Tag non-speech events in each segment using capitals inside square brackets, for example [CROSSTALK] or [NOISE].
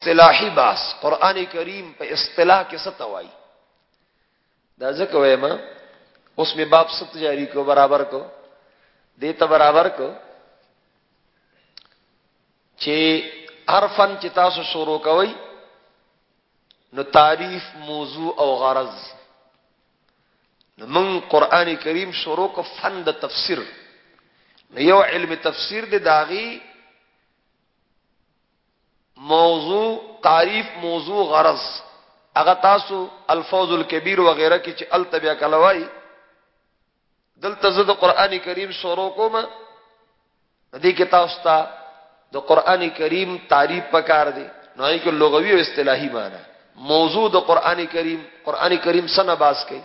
اصطلاحی باس قران کریم په اصطلاح کې څه توای دا ځکه وایم اوس می باب ست جاری کو، برابر کو دیته برابر کو چې هر فن چې تاسو شروع کوئ نو تعریف، موضوع او غرض۔ نو من قران کریم شروع کو فن د تفسیر۔ نو یو علم تفسیر د داغي موضوع تعریف موضوع غرض. اغه تاسو الفوز الكبير وغيرها کې چې التبیا کلوای دلته زه د قران کریم شروع کوم. دې کې تاسو ته د قران کریم تعریف پکار دی. نو یې کې لغوي او اصطلاحي معنی. موضوع د قران کریم قران کریم سن باس کوي؟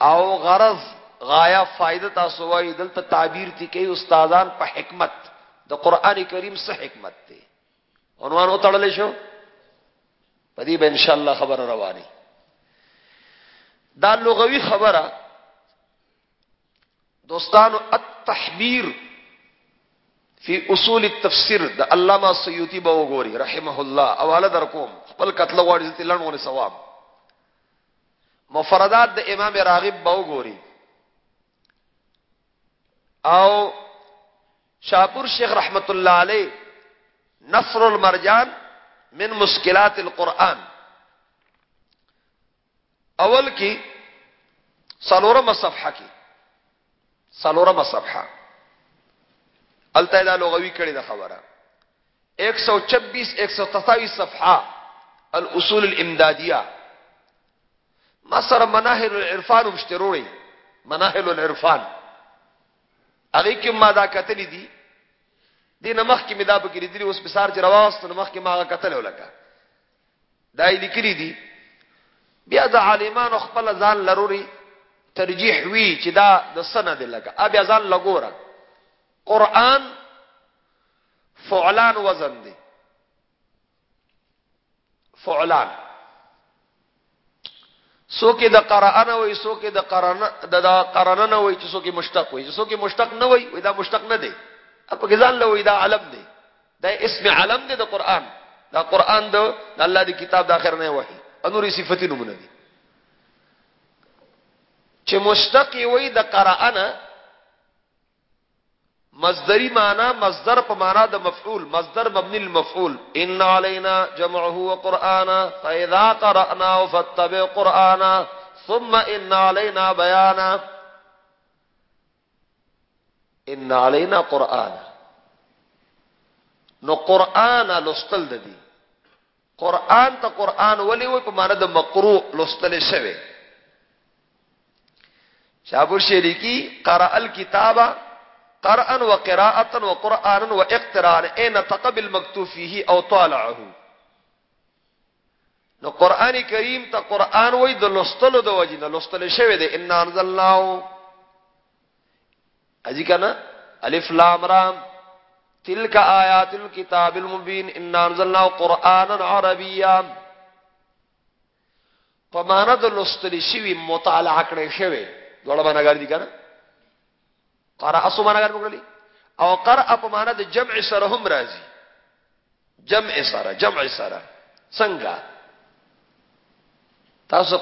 او غرض غایا فائدہ تاسو وای دلته تعبیر دي کوي استادان په حکمت د قران کریم څخه حکمت دی؟ عنوان او تړلې شو پدې به ان شاء الله خبر رواني دا لغوي خبره دوستانو التحبير فی اصول التفسیر د علامه سیوطی به وګوري رحمه الله اواله در کوم. خپل قتل غواړي چې لړونه ثواب. مفردات د امام راغب به وګوري. او شاپور شیخ رحمت الله علیه نصر المرجان من مشکلات القرآن۔ اول کی سلورم صفحه کی۔ سلورم صفحه التایدا لغوی کړي د خبره 126 127 صفحه الاصول الامداديه ما سره مناهل العرفان مشتروري مناهل العرفان۔ هغه کې ما دا کتلې دي. دین مخ کې مدا په کې دي اوس بسار چې رواست نو مخ کې ما کتل ولکا دا یې لیکلي دي. بیا د عالمانو خپل ځان لروري ترجیح وی چې دا د سند لګا ا بیا ځان لګوره. قران فعلان وزن دي فعلان. سوکه د قران وای سوکه د قران د قران نه وای چې سوکه مشتق وای. چې سوکه مشتق نه وای دا مشتق نه دی. په ځان له وای دا علم دی. دا اسم علم دی د قران. دا قران د الله دی کتاب د اخر نه وای انوري صفتی نمونه دي. چې مشتق وای د قران مصدری معنی، مصدر په معنا د مفعول، مصدر مبني المفعول ان علينا جمعه وقرانا فاذا قراناه فاتبع قرانا ثم ان علينا بيانا. ان علينا قرانا نو قران لستل ددي قران ته قران ولي وي په معنا د مقروء لستل شوی. شابو شریکی قرأ الكتابه قرآن و قراءتا و قرآن و اقتران این أو طالعه؟ نو قرآن کریم تا قرآن وی د لستلو د وجی نه لستل شوی دی. ان أنزلناه. أجی کنا؟ ألف لام رام. تلك آیات الكتاب المبین. ان أنزلناه قرآنا عربیا. پمانه د لستل شوی مطالعه کړی شوی. دوړه باندې ګر دي کنه قرأ اسو معنا ګرځولې او قرأ په معنا د جمع سره هم راځي. جمع سره جمع سره. څنګه؟ تاسو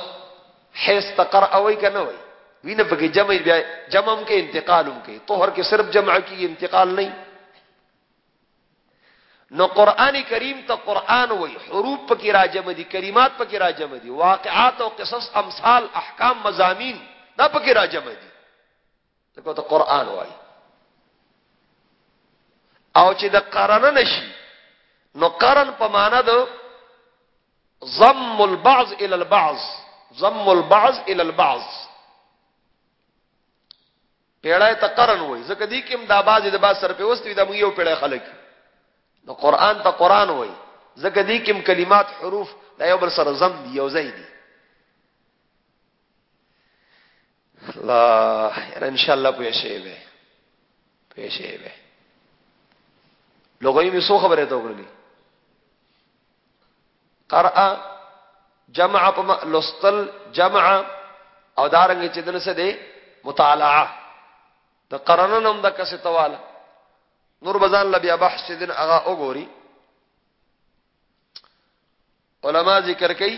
حیث تقرأ وای کنه وای وینه په کې جمع بیا جمع هم کې انتقال هم کې طهر کې صرف جمع کې انتقال نه نو قران کریم ته قران وای حروف پکې راجم دي، کلمات پکې راجم دي، واقعات او قصص، امثال، احکام مزامین دا پکې راجم دي. دغه ته قران وای او چې د قران نشي نو قران په معنا د ضم البعض الى البعض. ضم البعض الى البعض. پیړای ته قران وای ځکه دې کوم د باز د باز سره په وستوي د مو یو پیړای خلک نو قران ته قران وای ځکه دې کوم کلمات حروف دا یو بل سره ضم دی یو ځای دی الله ان شاء الله پوه شي به پوه شي به لغوی می سو خبره ته وګړي قرأ جمع په لستل جمع او دارنګ چې دنه څه دی مطالعه د قرنن هم د کسه تواله نور بزان لبیا بحث دین هغه وګوري علماء ذکر کئی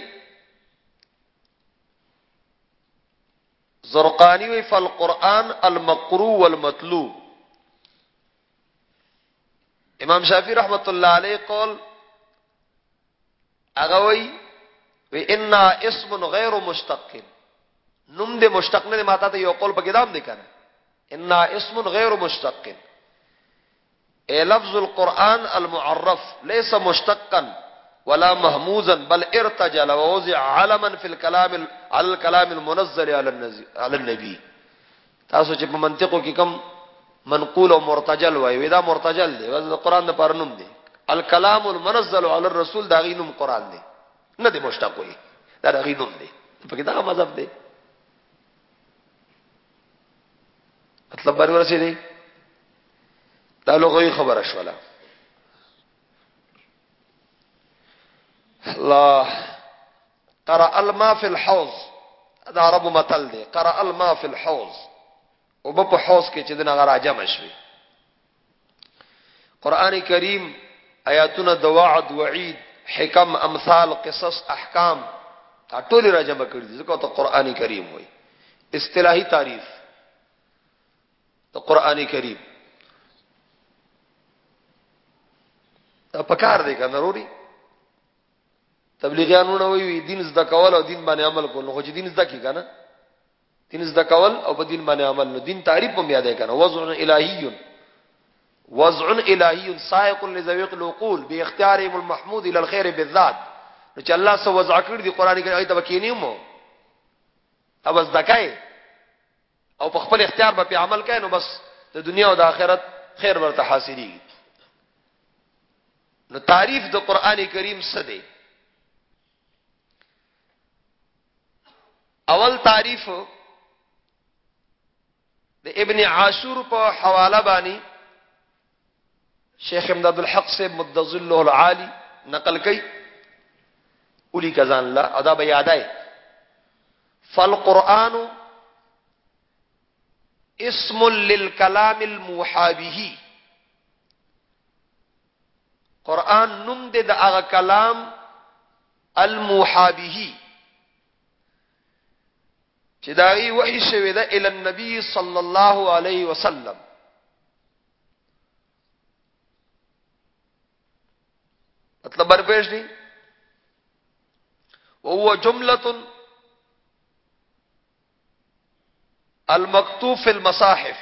زرقانی وی فل قرآن المقرو والمطلو امام شافی رحمت اللہ علیہ قول اغوی وی أنا اسم غیر مشتق. نم دے مشتق نے ماتا تو یہ قول پا کدام دے کنا. أنا اسم غیر مشتق. اے لفظ القرآن المعرف لیس مشتقا. ولا محموزا بل ارتجل ووزع علما في الكلام على الكلام المنزل على النبي. تاسو چې په منطقو کې کم منقول أو مرتجل وای ودا مرتجل دی دا قرآن د پرنوم دی. الكلام المنزل على الرسول دا غینوم قرآن دی. نه دی مشتق وي دا غینوم دی. په کې دا مذهب دی. مطلب باندې ورسې دی دا خبره شوله. الله قرأ الماء في الحوض دا عربو متل دی قرأ الماء في الحوض أو په حوض کې چې دغه راجم شوي. قرآن کریم آیاتونه د وعد وعید حکم أمثال قصص احکام ټول راجم کړی دي ځکه ته قرآن کریم وای اصطلاحي تعریف. د قرآن کریم. دا پکار دی کنه ضروري تبلیغیانو نه وی دین زده کول أو دین باندې عمل کول. نو چې دین زده کی کنه؟ دین زده کول أو په دین باندې عمل. نو دین تعریف هم یادې کنه. وضع الہی وضع الہی سائق لذویق العقول باختیارهم المحمود إلى الخير بالذات. نو چې الله سو وضع کړی دی قرآن کې آیت وکینی مو؟ أو بس دکای أو په خپل اختیار به عمل کوي نو بس د دنیا أو د آخرت خیر ورته حاصلېږي. نو تعریف د قرآن کریم څه اول تعریف د ابن عاشور په حواله باندې شیخ امداد الحق سے مدذل العالی نقل کئ اولی کزان لا ادا به یادای. فالقران اسم للكلام الموحى قران نوم د هغه کلام الموحى چې داغي وحي شوی ده ال النبي صلى الله عليه وسلم. مطلب برپیش دي وهو جمله المكتوب في المصاحف.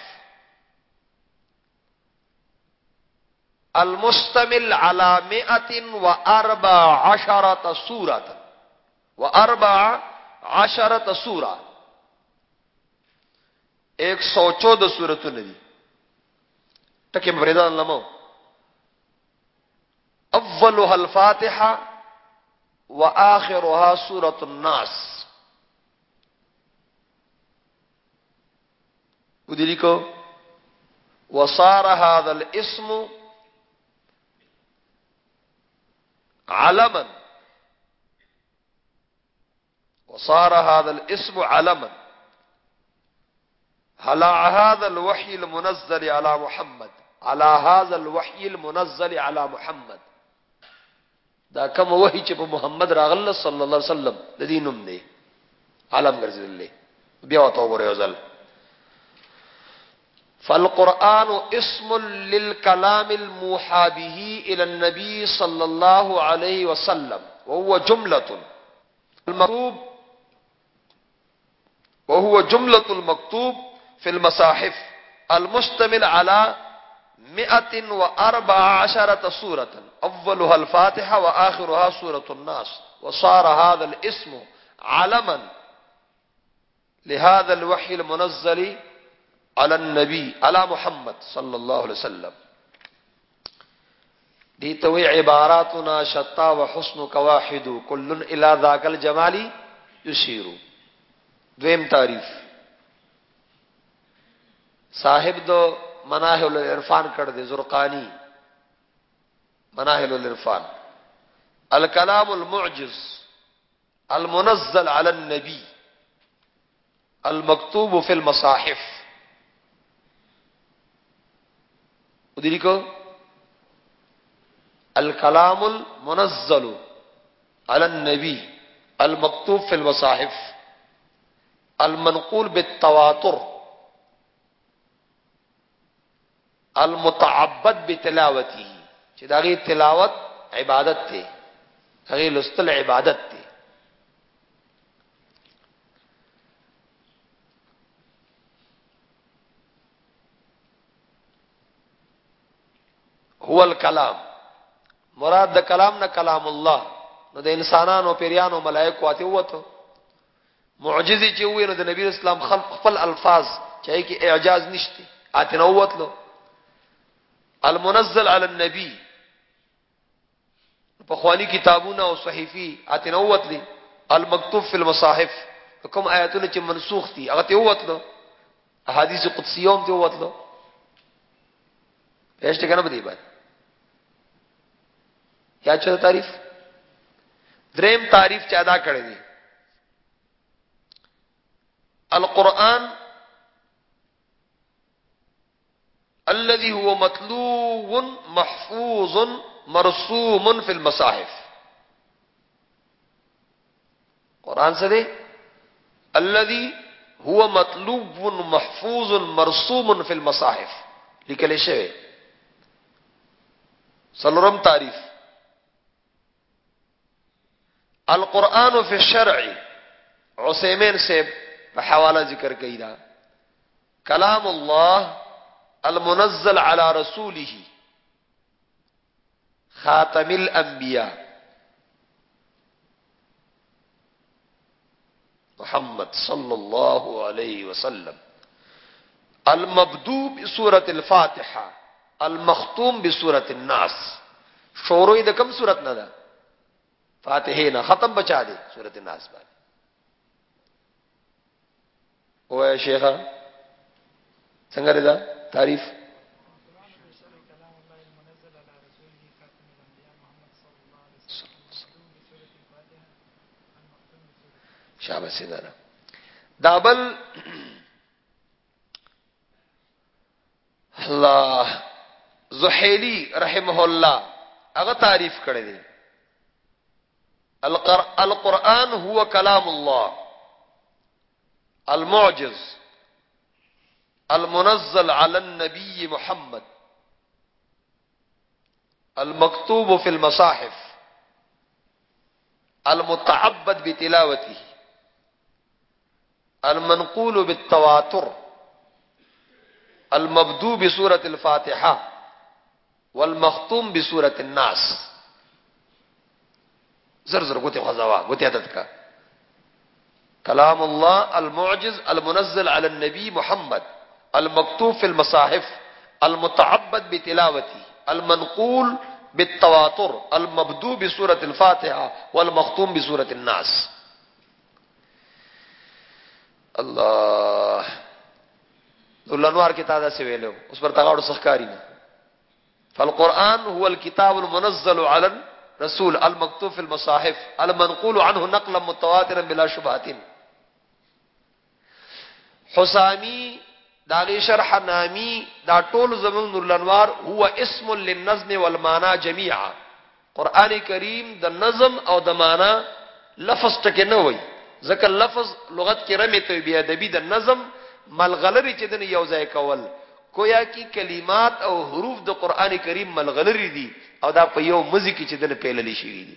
المستمل على مئة وأربع عشرة سورة. و عشرة سورة. 114 سورتونه دي تکي مفردان مو اولها الفاتحه واخرها سوره الناس ودلی کو وصار هذا الاسم علما وصار هذا الاسم علما على هذا الوحي المنزل على محمد. على هذا الوحي المنزل على محمد. دا کوم وحي چې په محمد راغله صلی الله علیه وسلم. د دینوم دی عالم ګرځیدل بیا وته وګورئ فالقرآن اسم للكلام الموحى به إلى النبي صلى الله عليه وسلم. وهو جملة المكتوب. وهو جملة المكتوب. في المصاحف المشتمل على مئة وأربع عشرة سورة أولها الفاتحة وآخرها سورة الناس وصار هذا الاسم علما لهذا الوحي المنزل على النبي على محمد صلى الله عليه وسلم. دي توي عباراتنا شتا وحسنك واحد كل إلى ذاك الجمال يشير. دویم تعریف صاحب دو مناهل العرفان کړ دې زرقانی مناهل العرفان. الكلام المعجز المنزل على النبي المكتوب في المصاحف. ودي کو الكلام المنزل على النبي المكتوب في المصاحف. المنقول بالتواتر. المتعبد بتلاوته. چې دا غي تلاوت عبادت ته هغه لستل عبادت ته هو الكلام. مراد د کلام نه کلام الله. نو د انسانانو پیریانو ملائکه واته وته معجزه چې وې نو د نبی اسلام خلق خپل الفاظ چای کې اعجاز نشته اتنوت له المنزل علی النبی په خواني کتابونه او صحیفي اتنوت لي المکتوب فی المصاحف. کوم آیاتونه چې منسوخ دي هغه ته وتلو احادیث قدسیوم ته وتلو پېشته کنه بدی باندې یا چا تعریف؟ دریم تعریف چې ادا کړی دي القرآن الذي هو مطلوب محفوظ مرسوم في المصاحف. قرآن سے دے. الذي هو مطلوب محفوظ مرسوم في المصاحف. لکھلے شوے سلورم تعریف. القرآن في الشرع. عثیمین سے بحوالہ ذکر کئی دا کلام اللہ المنزل على رسوله. خاتم الانبیاء محمد صلی اللہ علیہ وسلم. المبدو بسورة الفاتحة. المختوم بسورة الناس. شوروی دا کم سورت نہ دا. فاتحینا ختم بچا دے سورت الناس بارے. وہ شیخہ سنگر دا؟ تعریف شابه سیدانا دابل الله زحیلی رحمه الله هغه تعریف کړی دی القرآن هو كلام الله المعجز۔ المنزل على النبي محمد. المكتوب في المصاحف. المتعبد بتلاوته. المنقول بالتواتر. المبدو بسورة الفاتحة. والمختوم بسورة الناس. زر زر قوتي خزوا قوتي عدد كلام الله المعجز المنزل على النبي محمد. المكتوب في المصاحف المتعبد بتلاوته المنقول بالتواتر المبدو بسورة الفاتحة والمختوم بسورة الناس. الله. الانوار کی تعداد سے ویلو اس پر تغاڑ سخکاری نا فالقرآن هو الكتاب المنزل على الرسول المكتوب في المصاحف المنقول عنه نقلا متواترا بلا شبهات حسامی داغی شرح نامی دا ټول زمون نور الانوار هو اسم للنظم والمانا جميعا. قران کریم د نظم او د معنا لفظ ټکه نه وای. ځکه لفظ لغت کې رمه ته بیا ادبی د نظم ملغلری چې د یو ځای کول. کویا کی کلمات او حروف د قران کریم ملغلری دي او دا په یو مزي کې چې د پیللی شي دي.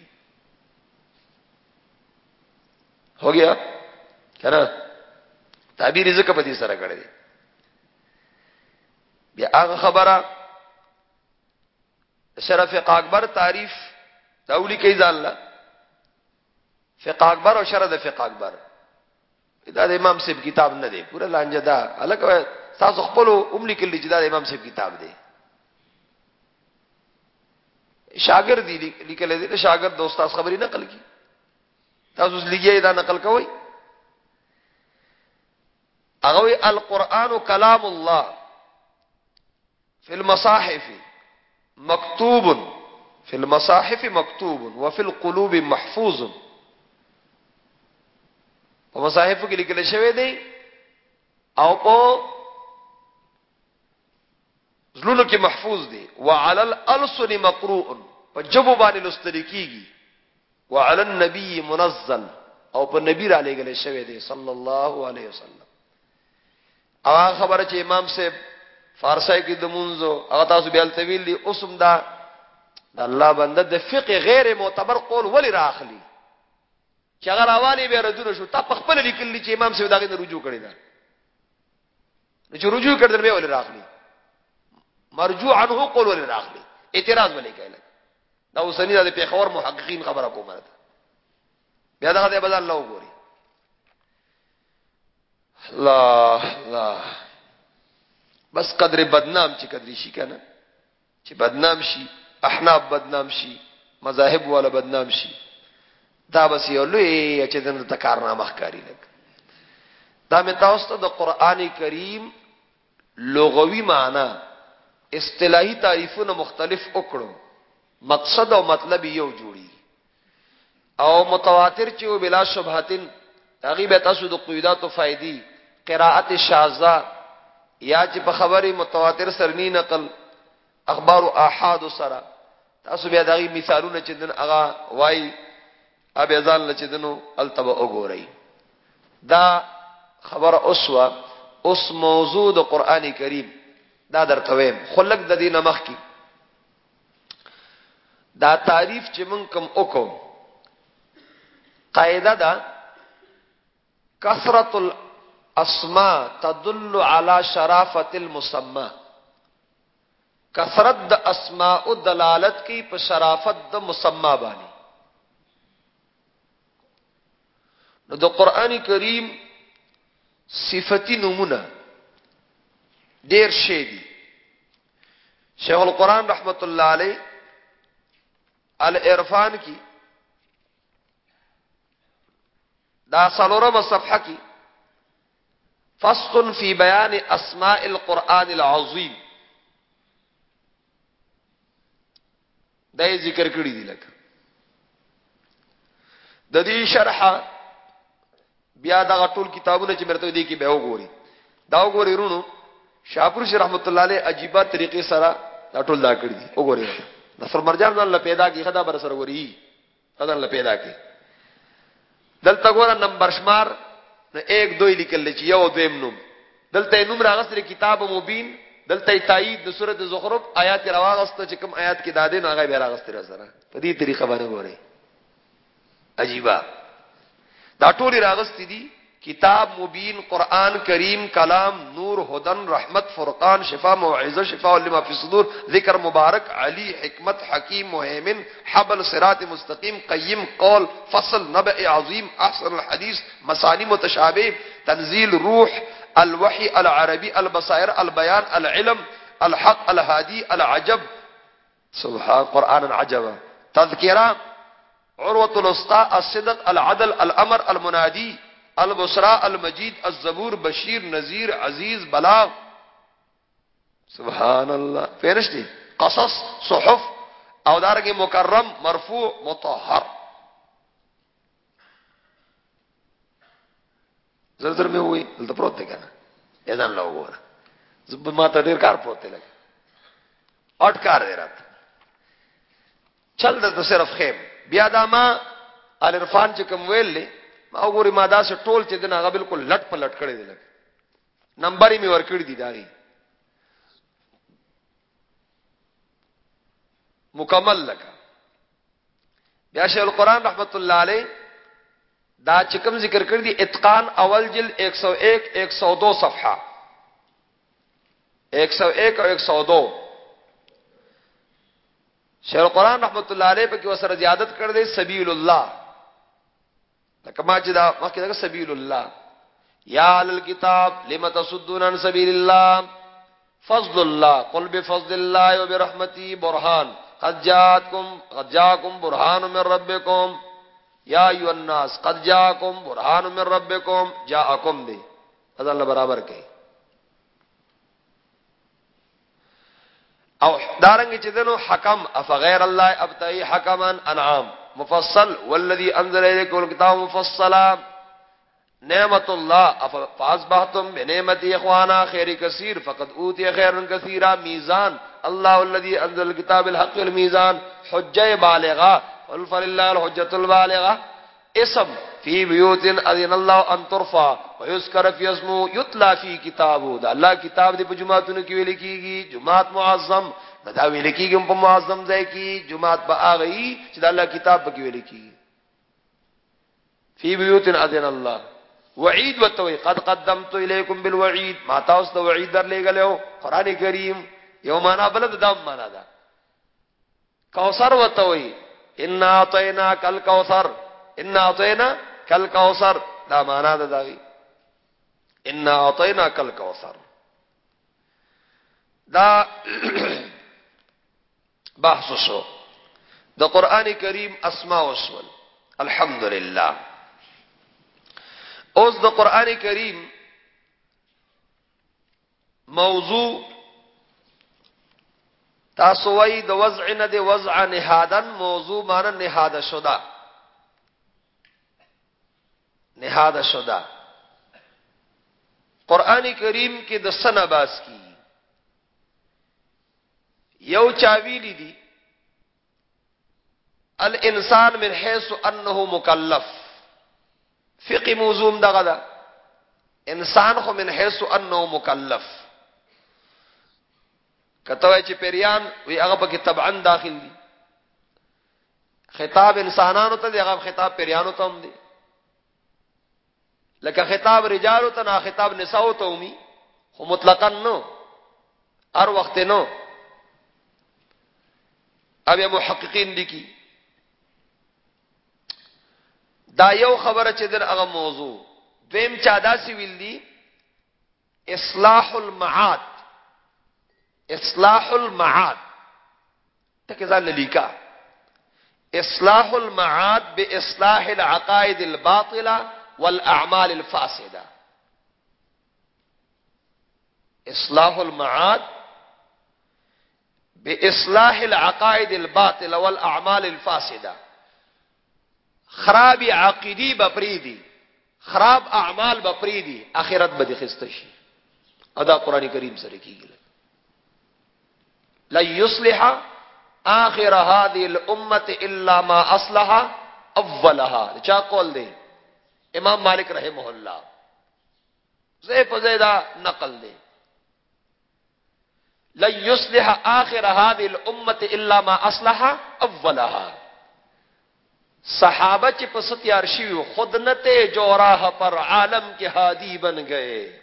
هو گیا؟ کنه تعبیر ذکر په دې سره کړی بیا هغه خبره شرف اکبر تعریف داولی کوي ځان لا فقہ اکبر او شرح د فقہ اکبر. دا د امام صاحب کتاب نه دی پورا لانجه دا الکه تاسو خپل عمر کلی چې دا د امام صاحب کتاب دی. شاګرد دی لیکل دي شاګرد دوست تاسو خبري نقل کی تاسو لګي دا نقل کوي هغه القرآن کلام الله. في المصاحف مكتوب في المصاحف مكتوب وفي القلوب محفوظ. په مصاحف کې لیکل شوی دی، او په زلونو کې محفوظ دی. وعلى الالسن مقروء په جبو باندې لستل کیږي وعلى النبي منزل، او په نبی را لګل شوی دی، صلی الله علیه وسلم. او خبره چې امام صاحب فارسی کې د مونږو هغه تاسو بیا طویل دي اوسم دا د الله بنده د فقه غیر معتبر قول ولی راخلی چې هغه راوالي به ردونه شو تا په خپل لیکل چې امام صاحب داغه رجوع کړی دا چې رجوع کړل به ولی راخلی مرجوع عنه قول ولی راخلی اعتراض ولې کوي دا اوسنی د پیښور محققین خبره کومه بیا دا د بدل الله وګوري. الله الله بس قدر بدنام چې قدر شي کنه چې بدنام شي احناف بدنام شي مذاهب والا بدنام شي دا بس یو لوی چې د تکارنامه ښکاری لګ دا مې تاسو ته د قران کریم لغوي معنی اصطلاحي تعریفونه مختلف وکړو۔ مقصد او مطلب یو جوړي او متواتر چې بلا شبهتن هغه به تاسو د قیودات او فائدې قراءت شاذہ یا چې په خبري متواتر سرنی نقل اخبار او احاد سره. تاسو بیا دغه مثالونه چې دن اغا وای ابي ځان لچدنو التبا وګورئ. دا خبر اسوا اوس موضوع د قران کریم. دا درته ویم خلق د دینه مخ کی دا تعریف چې مونږ کوم وکړو قاعده دا کثرت الاسماء تدل على شرافه المسمى. کثرت د اسماء دلالت کی په شرافت د مسما باندې نو د قران کریم صفتی نمونه ډیر شی دي شیخ القران رحمت الله علیه الارفان کی دا سلورم صفحه کی فصل فی بیان اسماء القرآن العظیم. دا یې ذکر کړی دی لکه. د دې شرح بیا دا ټول کتابونه چې مرته دي کې به وګوري دا وګوري رونو، شاپور شي رحمت الله علیه عجيبه طریقې سره دا ټول دا کړی دي وګوري نصر مرجان ځان له پیدا کی خدا بر سره وري خدای له پیدا کی دلته ګور نمبر شمار نو 1 2 لیکل چې یو دویم نوم. دلته نوم راغستره کتاب مبین، دلته تایید د سوره زخرف آیات راغسته چې کوم آیات کې دادې نو هغه به راغستره سره په دې طریقه باندې ګوري عجیبا دا ټول راغستې دي. کتاب مبین، قرآن کریم، کلام، نور ہدن رحمت، فرقان، شفا معزہ شفا لما فی صدور، ذکر مبارک، علی، حکمت، حکیم، محیمن، حبل، صراط مستقیم، قیم، قول، فصل، نبع عظیم، احسن الحدیث مسانی متشابہ تنزیل، روح، الوحی، العربی، البصائر، البیان، العلم، الحق الهادی العجب۔ سبحان قرآن عجبا تذکرہ عروة الاسقاء الصدق، العدل، الامر، المنادی البصرا المجید، الزبور، بشیر، نذیر، عزیز، بلاغ. سبحان الله فرشتي قصص، صحف. او دارنګه مکرم، مرفوع مطهر زر زر مې وې دلته پروت دی کنه اذن لا وګوره زب ما ته ډیر کار پروت دی لګ اټ کار دی رات. چل د صرف خیم. بیا دا ما الرفان چې کوم ویل او ګوري ما دا څه ټول چې دغه بالکل لټ په لټ کړی دی نمبر یې می ور کړی دی داغي مکمل لکه. بیا شیخ القران رحمت الله علیه دا چکم ذکر کړی دی، اتقان اول جل 101 102 صفحه 101 او 102 شیخ القران رحمت الله علیه په کې وسره زیادت کړ دی، سبیل الله کما چې دا مخکې دا سبیل الله یا ال الكتاب، لم تصدون عن سبیل الله فضل الله قل بفضل الله وبرحمته برهان قد جاءتكم قد جاءكم برهان من ربكم یا ایو الناس، قد جاءكم برهان من ربكم جاءكم دی اذا الله برابر کوي او دارنګ چې دنو حکم اف غیر الله ابتای حکما انعام. مفصل والذي انزل اليكم الكتاب مفصلا. نعمت الله فاصبحتم بنعمت اخوانا خير كثير فقد اوتي خيرا كثيرا ميزان الله الذي انزل الكتاب الحق والميزان حجه بالغه قل فلله الحجه البالغه اسم فی بیوت اذن الله ان ترفع ويذكر في اسمه يتلى في كتابه دا الله کتاب دې په جمعاتونو کې ویل کیږي جمعات معظم دا ویل کیږي په معظم ځای کې جمعات به اغي چې دا الله کتاب په کې ویل کیږي فی بیوت اذن الله وعید وتوي قد قدمت الیکم بالوعید. ما تاسو ته وعید در لګلو قرآن کریم یو معنا بلد دام معنا ده کوثر وتوي ان اعطینا کل کوثر ان اعطینا کل کوثر دا معنا ده داغي ان اعطینا کل کوثر دا [CLEARS THROAT] بحث شو. د قران کریم اسماء وسول الحمدلله اوس د قران کریم موضوع تاسو وای د وضع نه د وضع نهادن، موضوع مان نهاده شدا نهاده شدا قران کریم کې د سن باس کی یو چاویلی دی، الانسان من حيث انه مکلف۔ فقی موضوع دغه ده، انسان خو من حيث انه مکلف۔ کته وای چې پیریان وی هغه په تبعا داخل دي خطاب انسانانو ته دی، هغه خطاب پیریانو ته هم دی۔ لکه خطاب رجالو ته، نه خطاب نساو ته ومي خو مطلقاً نو هر وخت نو ابي محققین لیکي. دا یو خبره چې در هغه موضوع. دویم چا داسې ویل دي اصلاح المعاد. اصلاح المعاد. تکه ځان لیکا اصلاح المعاد باصلاح العقائد الباطلة والأعمال الفاسدة. اصلاح المعاد باصلاح العقائد الباطله والاعمال الفاسده خراب عقیدی بپریدی خراب اعمال بپریدی اخرت به خسته ادا قران کریم سره کیږي لا يصلح اخر هذه الامه الا ما اصلح اولها چا قول دی امام مالک رحمه الله زیف زیدا نقل دی لا يصلح اخر هذه الامه الا ما اصلح اولها صحابہ چ پستیار شیو، خود نتے جوراہ پر عالم کے ہادی بن گئے.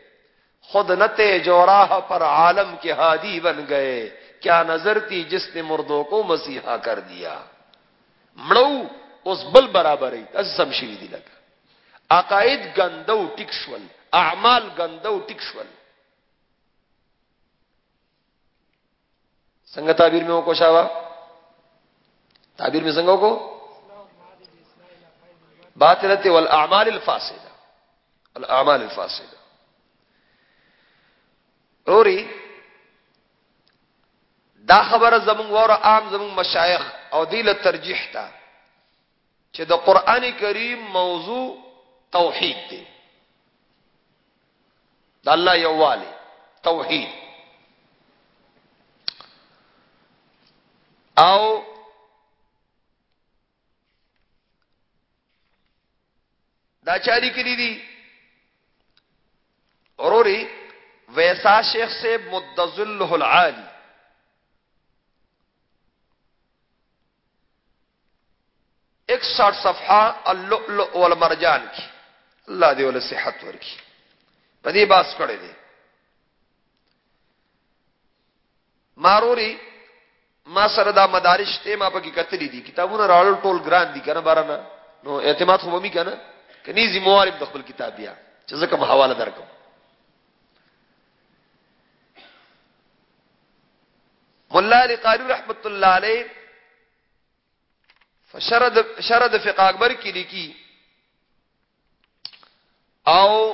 خود نتے جوراہ پر عالم کے ہادی بن گئے. کیا نظر تھی جس نے مردوں کو مسیحا کر دیا؟ مڑو، اس بل برابر سمشی دی لگا. عقائد گندو، ٹکشول. اعمال گندو، ٹکشول. سنگ تعبیر میں وہ کو تعبیر میں سنگوں کو؟ باطلت والاعمال الفاسده الاعمال الفاسده اوري دا خبره زمون ور عام زمون مشایخ او دیل ترجیح تا چې د قران کریم موضوع توحید دی۔ د الله یووالی توحید۔ او دا چاری کری دی؟ اوروري ویسا شیخ سے مدذل العالی۔ اکسٹھ صفحہ اللؤلؤ والمرجان کی۔ اللہ دی ول صحت ورکی۔ پدی باس کړي دي ماروري ما سره دا مدارس ته ما پکې کتلې دي. کتابونه راول ټول ګران دي، کنه بارانه؟ نو اعتماد خو مې کنه؟ کني زی موارب د خپل کتاب بیا. چې زه کوم حواله درکم. مولا علی قاری رحمت الله علیه فشرد شرد فقہ اکبر کی لکھی او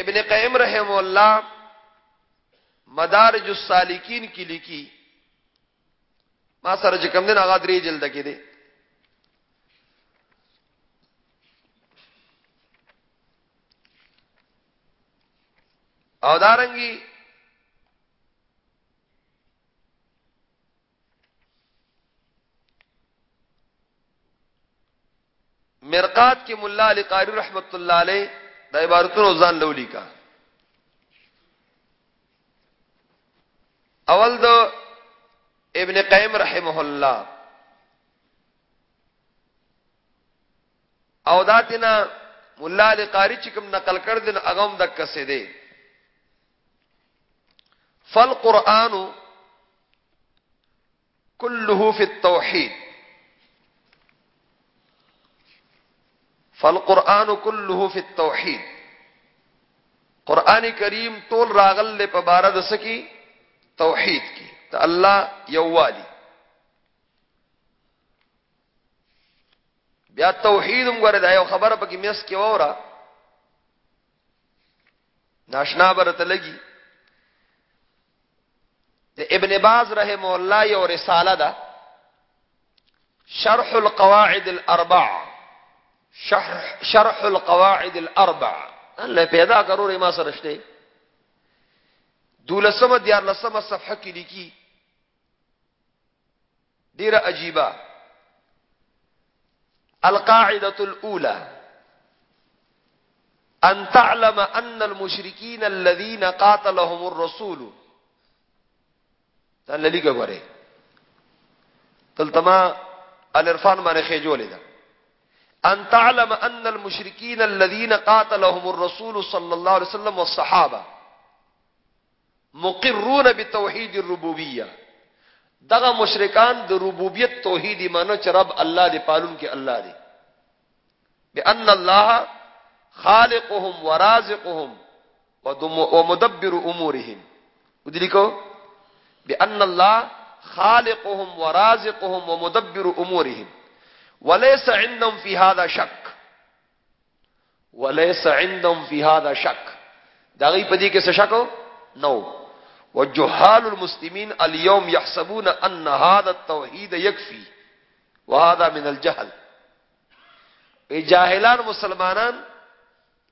ابن قیم رحم اللہ مدارج السالکین کی لکی ما سره چې کوم دین هغه درې جلد کې دي او دارنګي مرقات کې مولا علی قاری رحمت الله علیه د عبارتونو ځان لولي کا اول دو ابن قیم رحمه الله او داتنا مولا علی قاری چې کوم نقل کړ دین اغم د کسه دی فالقران كله في التوحيد فالقران كله في التوحيد قران کریم ټول راغل له په بار د سکی۔ توحید کی ته الله یووالی بیا توحید موږ دا یو خبره مس کې وره ناشنا برته لګي د ابن باز رحم الله یو رساله ده. شرح القواعد الاربع. شرح شرح القواعد الاربع. الله پیدا کرو ما سره شته؟ دولسمه دیار لسمه صفحة کې لیکي ډیره عجیبه القاعدة الأولى. أن تعلم أن المشركين الذين قاتلهم الرسول. تل لیکه غره تلتما الارفان باندې خېجولې ده أن تعلم أن المشركين الذين قاتلهم الرسول صلى الله عليه وسلم والصحابة. مقرون بتوحید الربوبیه دغه مشرکان د ربوبیت توحید ایمانو چې رب الله دی پالون کې الله دی بان الله خالقهم ورازقهم ومدبر امورهم۔ ودلیکو بان الله خالقهم ورازقهم ومدبر امورهم۔ وليس عندهم في هذا شك وليس عندهم في هذا شك دا غي پدې کې څه شک نو وجهال المسلمين اليوم يحسبون ان هذا التوحيد يكفي. وهذا من الجهل. ای جاهلان مسلمانان؟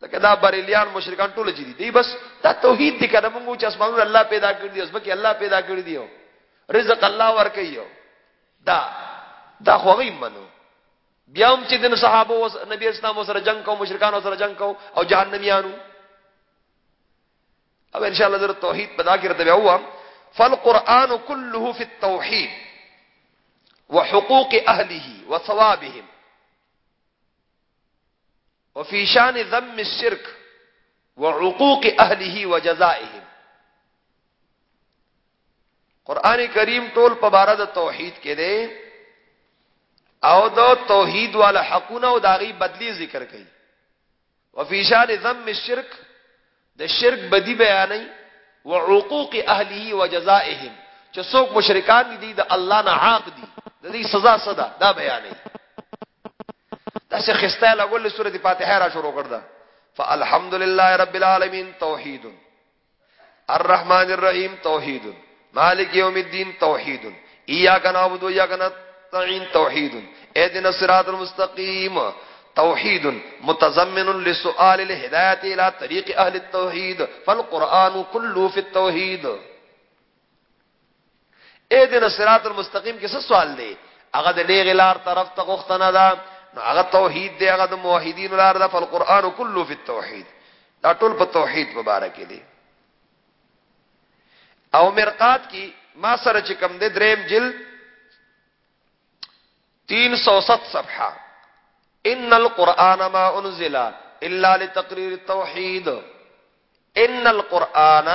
لکه دا بریلیان مشرکان ټول چي دي بس دا توحید دي کړه موږ چې اسمانونه الله پیدا کړی دي اسبکه الله پیدا کړی دی رزق الله ور کوي دا دا خو غي منو بیا هم چې دین صحابه او نبی اسلام سره جنگ کو مشرکان سره جنگ کو او جهنميانو اب ان شاء الله توحید پدا کر ته هوا فالقران كله في التوحيد وحقوق اهله وثوابهم وفي شان ذم الشرك وعقوق اهله وجزائهم قران کریم ټول په بار د توحید کې دی او د توحید والا حقونه او داغي بدلی ذکر کړي وفي شان ذم الشرك د شرک بدی بیانې او عقوق اهله و جزائهم چې څوک مشرکان دي، د الله نه عاق دي. د دې سزا صدا دا بیانې دا څه خسته لګول سورته فاتحه را شروع کړدا فالحمد لله رب العالمین توحید. الرحمن الرحیم توحید. مالک یوم الدین توحید. ایاک نعبد و ایاک نستعین توحید. اهدنا الصراط المستقیم. توحید متضمن لسؤال الهدایت الى طریق اهل التوحید، فالقرآن كله في التوحید. اے اهدنا الصراط المستقیم کې سوال دی هغه د نیغ لار طرف ته غوښتنه ده نو هغه توحید دی هغه د موحدین لار ده فالقرآن كله في التوحید. دا ټول په توحید مبارک دي او مرقات کی ما سره چې کم دې دریم جلد 307 صفحه إن القرآن ما أنزل إلا لتقرير التوحيد. إن القرآن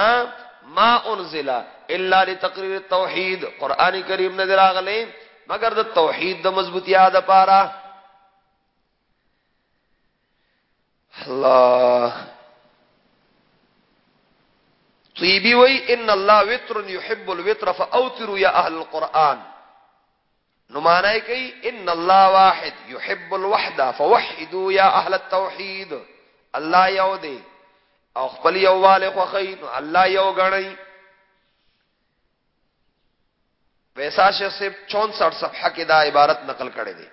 ما أنزل إلا لتقرير التوحيد. قرآن کریم نظر اغله مگر د توحید د مضبوطیا د پاره الله طيبي وي إن الله وتر يحب الوتر فأوتروا يا أهل القرآن. نمانای کوي ان الله واحد يحب الوحده فوحدوا يا اهل التوحید۔ الله یو دی او خپل یوواله خو خین الله یو غړی ویسا شه صرف 64 صفحه کې دا عبارت نقل کړي دي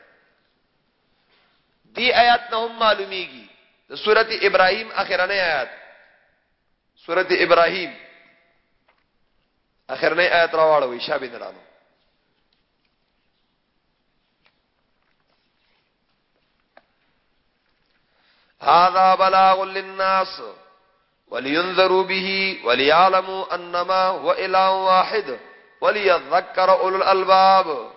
دی آیات نه هم معلومیږي د سورته ابراهيم اخرنه آیات سورته ابراهيم اخرنه آیات راوړو شابه درانو هذا بلاغ للناس ولينذروا به وليعلموا انما هو اله واحد وليذكر اولو الالباب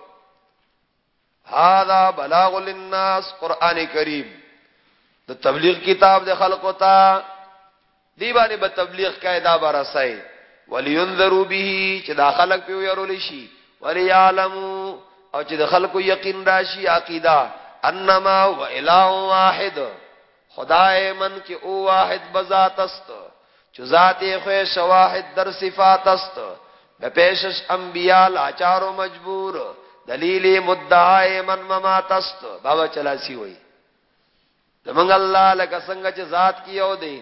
هذا بلاغ للناس قران کریم. د تبلیغ کتاب د خلق ہوتا دی باندې به تبلیغ قاعده برسای ولينذروا به چې دا خلق په يرول شي. وليعلموا او چې د خلکو یقین راشي عقیده. انما هو اله واحد. خدای من کی او واحد بذات است، چو ذاتی خو شواهد در صفات است. به پیشش انبیاء لاچار مجبور، دلیل مدعای من ممات است. بابا چلاسی ہوئی دمنگ اللہ لکا سنگا چه ذات کی یو دے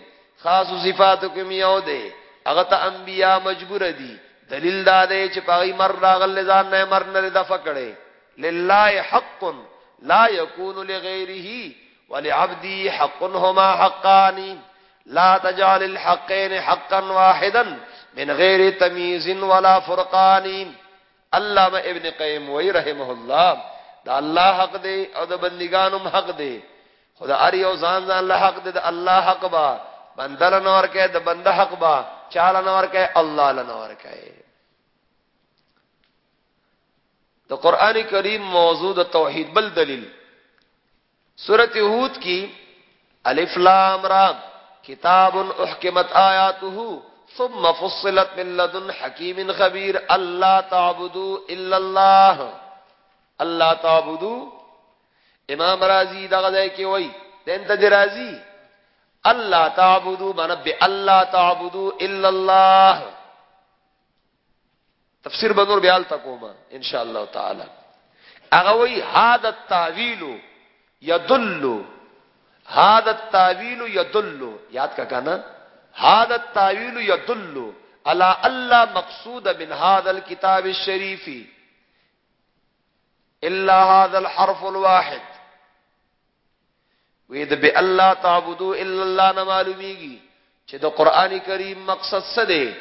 خاص صفاتو کمی یو دے اغتا انبیاء مجبور دی دلیل دا دے چه پاگی مر راغل لزان نئے مر نر دفع کڑے للہ حق لا یکون لغیره. ولعبدی حق هما حقانی لا تجعل الحقین حقا واحدا من غیر تمیز ولا فرقان. علامہ ابن قیم وی رحمه الله دا الله حق دے او دا بندگانم حق دے. خدا اری او ځان ځان له حق دے، دا الله حق با. بندل نور کې دا بنده حق با. چال نور کې الله لنور کې تو قرآن کریم موضوع توحید، بل دلیل. سورت ہود کی الف لام را کتاب احکمت آیاته ثم فصلت من لدن حکیم خبیر، اللہ تعبدو الا اللہ. اللہ تعبدو. امام رازی دا غزے کی وئی تین تج اللہ تعبدو منب اللہ تعبدو الا اللہ. تفسیر بنور بیال تکوما، انشاءاللہ تعالی. اغوی هذا التاویل یدل هذا التاویل یدل یاد کا کہنا. هذا التاویل يدل على الله مقصود من هذا الكتاب الشريف الا هذا الحرف الواحد. وید به الله تعبدوا الا الله نه معلومیږي چې د قران کریم مقصد څه دی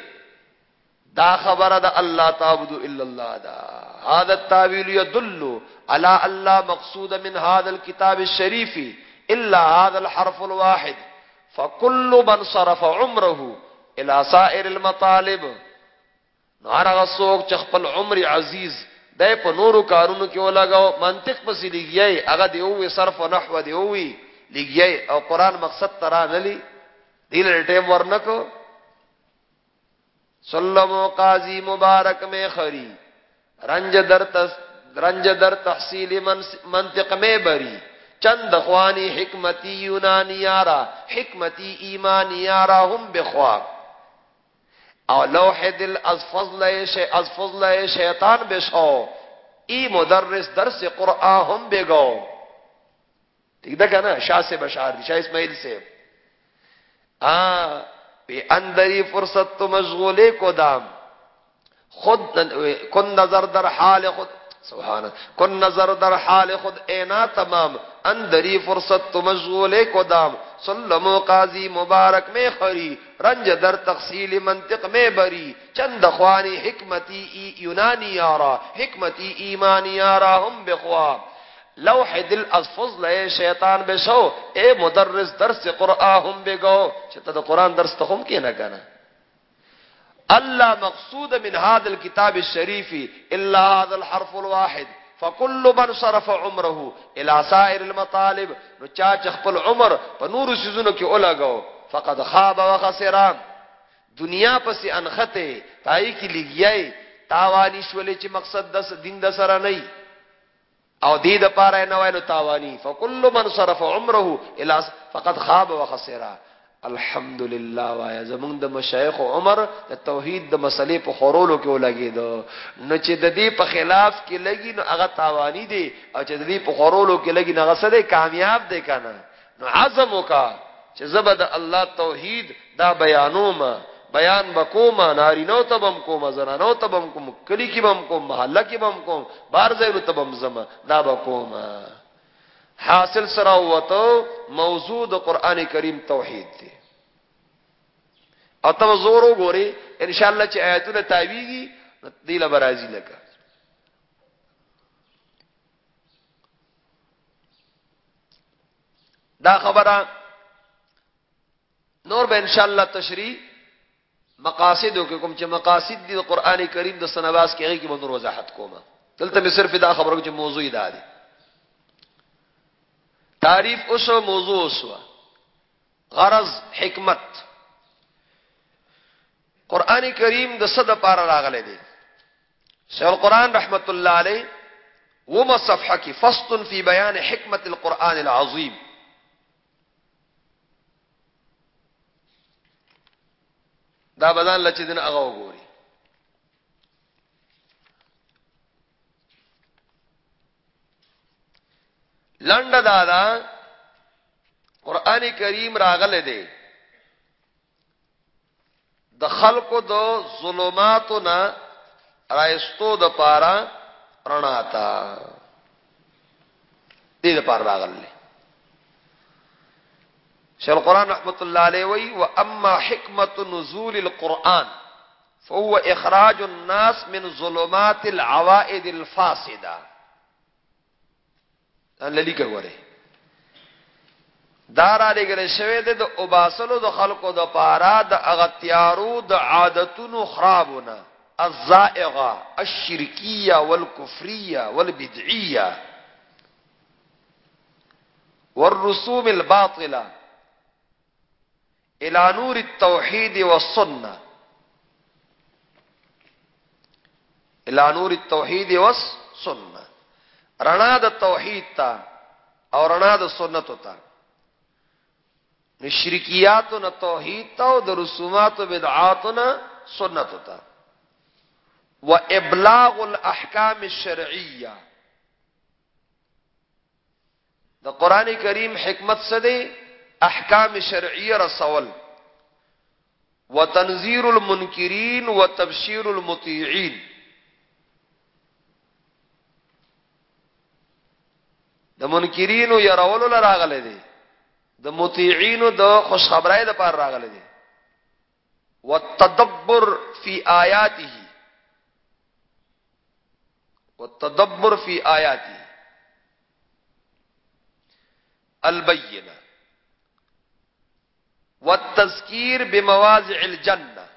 دا خبره ده الله تعبدوا الا الله دا. هذا التاويل يدل على الله مقصود من هذا الكتاب الشريف الا هذا الحرف الواحد، فكل من صرف عمره الى سائر المطالب. نو هغه څوک چې خپل عمر عزیز دای په نورو کارونو کې ولګاو منطق پسې لګیای هغه دی او صرف او نحو دی او لګیای او قران مقصد ترا نلی دل ټیم ورنکو. سلم قاضی مبارک میں خری. رنج در تس رنج در تحصیل منطق میں بری۔ چند خوانی حکمتی یونانی یارا، حکمتی ایمانی یارا ہم بخواب او لوح دل از فضل شی از فضل شیطان بشو۔ ای مدرس درس قرآن ہم بگو۔ ٹھیک ده کنا شاہ سے بشار دی شاہ اسماعیل سے آ بے اندری فرصت تو مشغولے کو دام۔ خود کن نظر در حال خود. سبحان کن نظر در حال خود. اینا تمام. اندری فرصت تو مشغول کو دام سلم و قاضی مبارک میں خری. رنج در تقسیل منطق میں بری. چند خوانی حکمتی ای یونانی یارا حکمتی ایمانی یارا ہم بخواب لوح دل از فضل شیطان بشو. اے مدرس درس قرآن ہم بگو. چھتا دا قرآن درس تخم کی نہ کنا؟ اللہ مقصود من هذا الكتاب الشریف الا هذا الحرف الواحد. فكل من صرف عمره الى سائر المطالب، نو چا خپل عمر په نور سيزونو کې اولګو فقد خاب وخسران دنیا پس انخته، پای کې لګیای تاوانی شولې چې مقصد د دین د سره نه او دې د پاره نه وای نو تاوانی فكل من صرف عمره الى فقد خاب وخسران الحمدلله وایا. زمونږ د مشایخ عمر د توحید د مسلې په خورولو کې ولګي دو نو چې د دې په خلاف کې لګي، نو هغه تاوانی دي او چې د دې په خورولو کې لګي، نو هغه سره کامیاب دی کنه نو عزم وکا. چې زبد الله توحید دا بیانوم. بیان بکوما ناری نو تبم کوم زنا نو تبم کوم کلی کی بم کوم، محله کی بم کوم، بار زیرو تبم زما دا بکوما حاصل سره وته موضوع د قران کریم توحید دی. او تم زور وګوري ان شاء الله چې آیاتونه تاویږي دی له برازي لکه. دا خبره نور به ان شاء الله تشریح مقاصد او کوم چې مقاصد دي قران کریم د سنواس کې هغه کې به نور وضاحت کوم. دلته به صرف دا خبرو چې موضوع دا دي تعریف اوس موضوع اوس غرض، حکمت. قران کریم د صد پار راغله دي شیخ القران رحمت الله علیه وما صفحه کې فصل فی بیان حکمت القران العظیم. دا بدن لچ دین هغه وګوري لند دادا قران کریم راغله دی د خلقو د ظلماتو نه رايستو د پارا رڼا تا۔ دې د پار راغله شیخ القرآن رحمت الله علیه وی و اما حکمت نزول القرآن، فهو اخراج الناس من ظلمات العوائد الفاسده للی کوي دارا لګل شوی د اوباسلو د خلقو د پارا د اغتیارو د عادتونو خرابونه الزائغه الشرکیه والکفریه والبدعیه والرسوم الباطله إلى نور التوحید والسنة. إلى نور التوحید والسنة. رڼا د توحید تا أو رڼا د سنت تا. نشرکیات نه توحید تا أو د رسومات أو بدعات نه سنت تا. وابلاغ الاحکام الشرعیه. د قرآن کریم حکمت څه احکام شرعیه رسول. وتنذير المنكرين وتبشير المطيعين د منکرین يرولو لراغله دي. د مطيعين د خوش خبرای د پار راغله دي. والتدبر في آياته والتدبر في آياته البينه والتذکیر بمواضع الجنه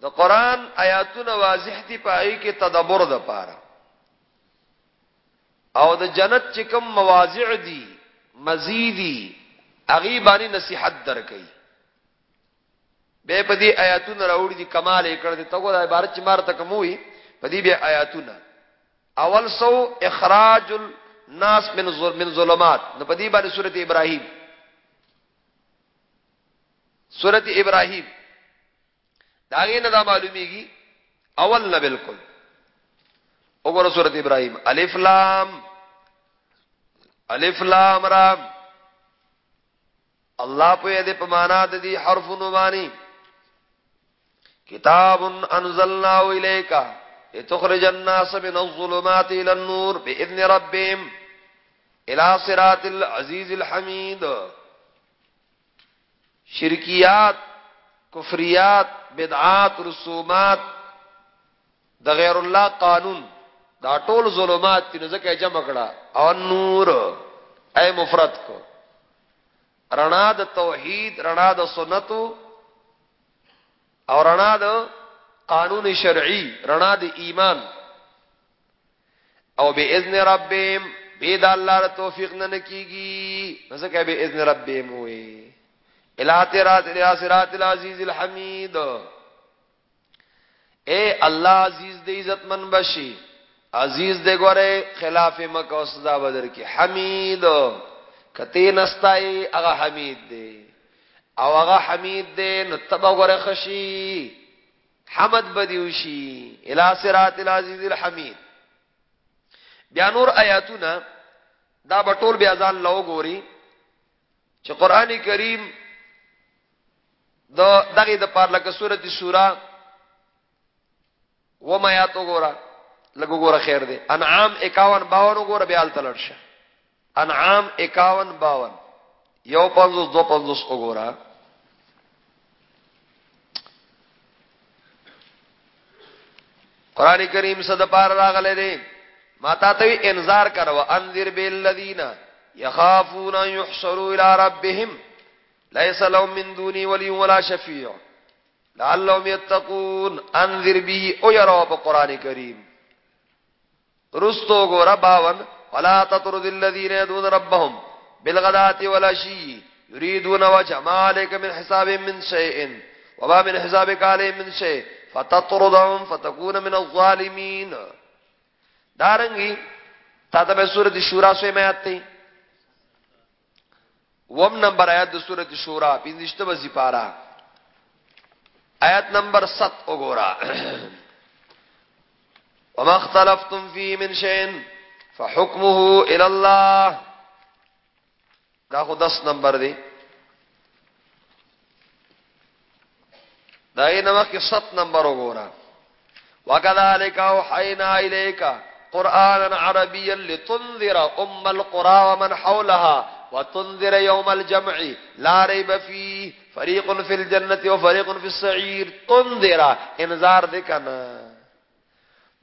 د قران آیاتونه واضح دي پای کې تدبر د پاره. او د جنت چې کوم مواضع دي مزيدي اغيبانی نصيحت درکې به په دې آیاتونه راوړي دي کمال یې کړ دي ته ګور عبارت چې مار ته کوموي په دې به آیاتونه. اول سو اخراج الناس من ظلم من ظلمات. نو په دې باندې سورته ابراهيم سورت ابراہیم داغی ندا معلومیږي اول نه بالکل وګوره سورت ابراهيم. الف لام. الف لام را الله په دې په معنا د دې حرفونو باندې کتاب انزلناه الیک لتخرج الناس من الظلمات الى النور باذن ربهم الى صراط العزيز الحميد. شرکیات، کفریات، بدعات، رسومات، د غیر الله قانون. دا ټول ظلمات تینو ځکه جمع کړه. او نور. اي مفرد کو. رڼا د توحید، رڼا د سنتو، او رڼا د قانون شرعي رڼا د ایمان. او به اذن ربهم به د الله توفیق نه کیږي. ځکه به اذن ربهم وي الاترات الاسرات العزیز الحمید. اے اللہ عزیز دے عزت من بشی. عزیز دے گورے خلاف مکہ و صدا بدر کی حمید. کتے نستائی اغا حمید دے. او اغا حمید دے نتبا گورے خشی. حمد بدیوشی. الاسرات العزیز الحمید. بیا نور آیاتونا دا بطول بیا ځان لو ګوري چې قران کریم د دغه د پار لکه سورته شورا و ما یا تو ګورا لګو ګورا خیر دی انعام 51 52 ګورا بیا ال تلرشه انعام 51 52 یو 50 دو 50 وګورا قران کریم صد پار راغله دی ماتا ته انذار کرو انذر بالذین یخافون یحشروا الى ربهم۔ ليس لهم من دوني ولي ولا شفيع لعلهم يتقون انذر به او يروا بقران کریم۔ رستو گو رباون ولا تطرد الذين يدعون ربهم بالغداة والعشي يريدون وجه ما عليك من حساب من شيء وما من حسابك عليهم من شيء فتطردهم فتكون من الظالمين دارنگی تا تا سورت شورا سوئی میں آتے وم نمبر آیت سورت شورا پینزشت بزی پارا آیت نمبر ست اگورا وما اختلفتم فی من شین فحکمه الاللہ دا خود دس نمبر دی. دا ای نمک ست نمبر اگورا وَكَذَلِكَ وَحَيْنَا إِلَيْكَ قرآنا عربيا لتنذر أم القرى ومن حولها وتنذر يوم الجمع. لا ريب فيه فريق في الجنة وفريق في السعير تنذر. انذار دکنا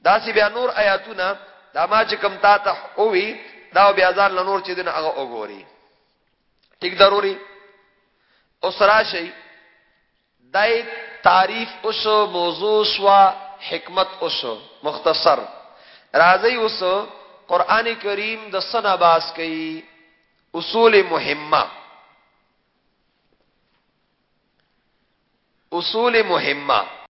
داسی بیا نور آیاتونا دا ما چکم تا تا اوی دا بیا ځان نور چې دین هغه وګوري. ټیک ضروری اوس راشي دای تعریف اوس موضوع سوا حکمت اوس مختصر. راځي اوس قران کریم د سنا باس کوي؟ اصول مهمه. اصول مهمه